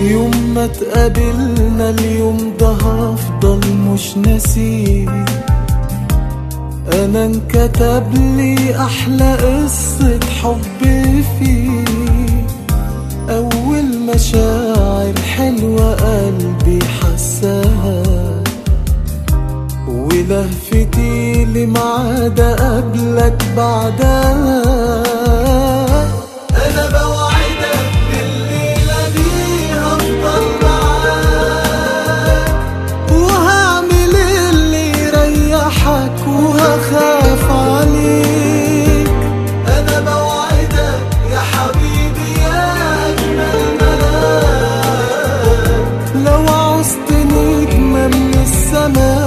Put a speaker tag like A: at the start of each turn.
A: يوم ما تقابلنا اليوم ده هفضل مش ناسيه. أنا انكتب لي أحلى قصة حب فيه. أول مشاعر حلوة قلبي حساها. ولهفتي لمعاد قبلك بعدها. 밤에